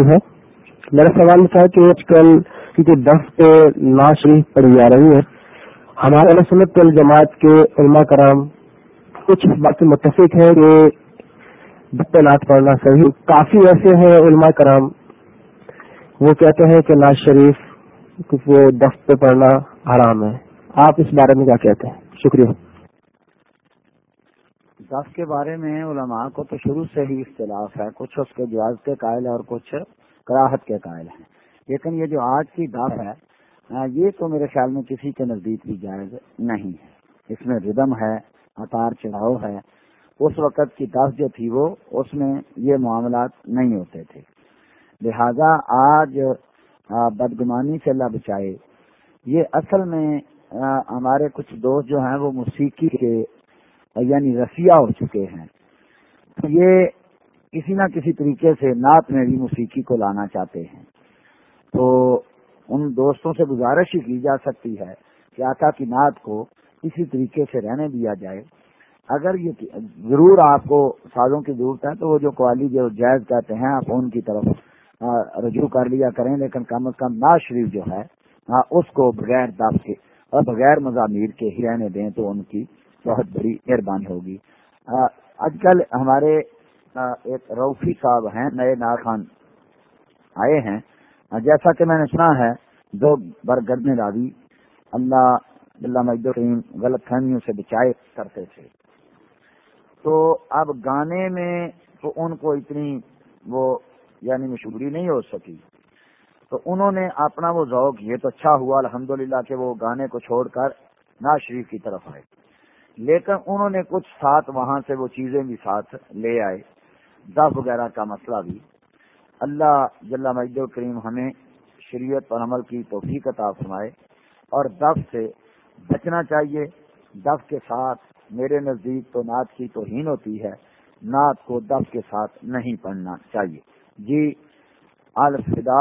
کی ہے۔ میرا سوال تھا کہ آج کل کیونکہ دس پہ ناز شریف پڑھی جا رہی ہے، ہمارے رسمت الجماعت کے علماء کرام کچھ اس بات متفق ہے کہ دس پہ نعت پڑھنا صحیح۔ کافی ایسے ہیں علماء کرام، وہ کہتے ہیں کہ ناز شریف وہ دس پہ پڑھنا حرام ہے۔ آپ اس بارے میں کیا کہتے ہیں؟ شکریہ۔ دف کے بارے میں علماء کو تو شروع سے ہی اختلاف ہے، کچھ اس کے جواز کے قائل ہے اور کچھ کراہت کے قائل ہیں۔ لیکن یہ جو آج کی دف ہے یہ تو میرے خیال میں کسی کے نزدیک بھی جائز نہیں ہے۔ اس میں ردم ہے اتار چڑھاؤ ہے۔ اس وقت کی دف جو تھی وہ، اس میں یہ معاملات نہیں ہوتے تھے۔ لہذا آج بدگمانی سے اللہ بچائے یہ اصل میں ہمارے کچھ دوست جو ہیں وہ موسیقی کے یعنی رسیا ہو چکے ہیں۔ یہ کسی نہ کسی طریقے سے نعت میں بھی موسیقی کو لانا چاہتے ہیں۔ تو ان دوستوں سے گزارش ہی کی جا سکتی ہے کہ آقا کی نعت کو اسی طریقے سے رہنے دیا جائے۔ اگر یہ ضرور آپ کو سازوں کی ضرورت ہے تو وہ جو قوالی جو جائز کہتے ہیں، آپ ان کی طرف رجوع کر لیا کریں، لیکن کم از کم ناز شریف جو ہے اس کو بغیر دب کے اور بغیر مضامیر کے ہی رہنے دیں تو ان کی بہت بڑی مہربانی ہوگی۔ آج کل ہمارے ایک روفی صاحب ہیں، نئے ناخان آئے ہیں۔ جیسا کہ میں نے سنا ہے، دو برگرد راوی اللہ اللہ مجدین غلط فہمیوں سے بچائے کرتے تھے۔ تو اب گانے میں تو ان کو اتنی وہ یعنی مشہوری نہیں ہو سکی۔ تو انہوں نے اپنا وہ ذوق، یہ تو اچھا ہوا الحمدللہ کہ وہ گانے کو چھوڑ کر ناز شریف کی طرف آئے۔ لیکن انہوں نے کچھ ساتھ وہاں سے وہ چیزیں بھی ساتھ لے آئے۔ دف وغیرہ کا مسئلہ بھی۔ اللہ جل مجد کریم ہمیں شریعت پر عمل کی توفیق عطا فرمائے اور دف سے بچنا چاہیے۔ دف کے ساتھ میرے نزدیک تو نعت کی توہین ہوتی ہے۔ نعت کو دف کے ساتھ نہیں پڑھنا چاہیے۔ جی الفدا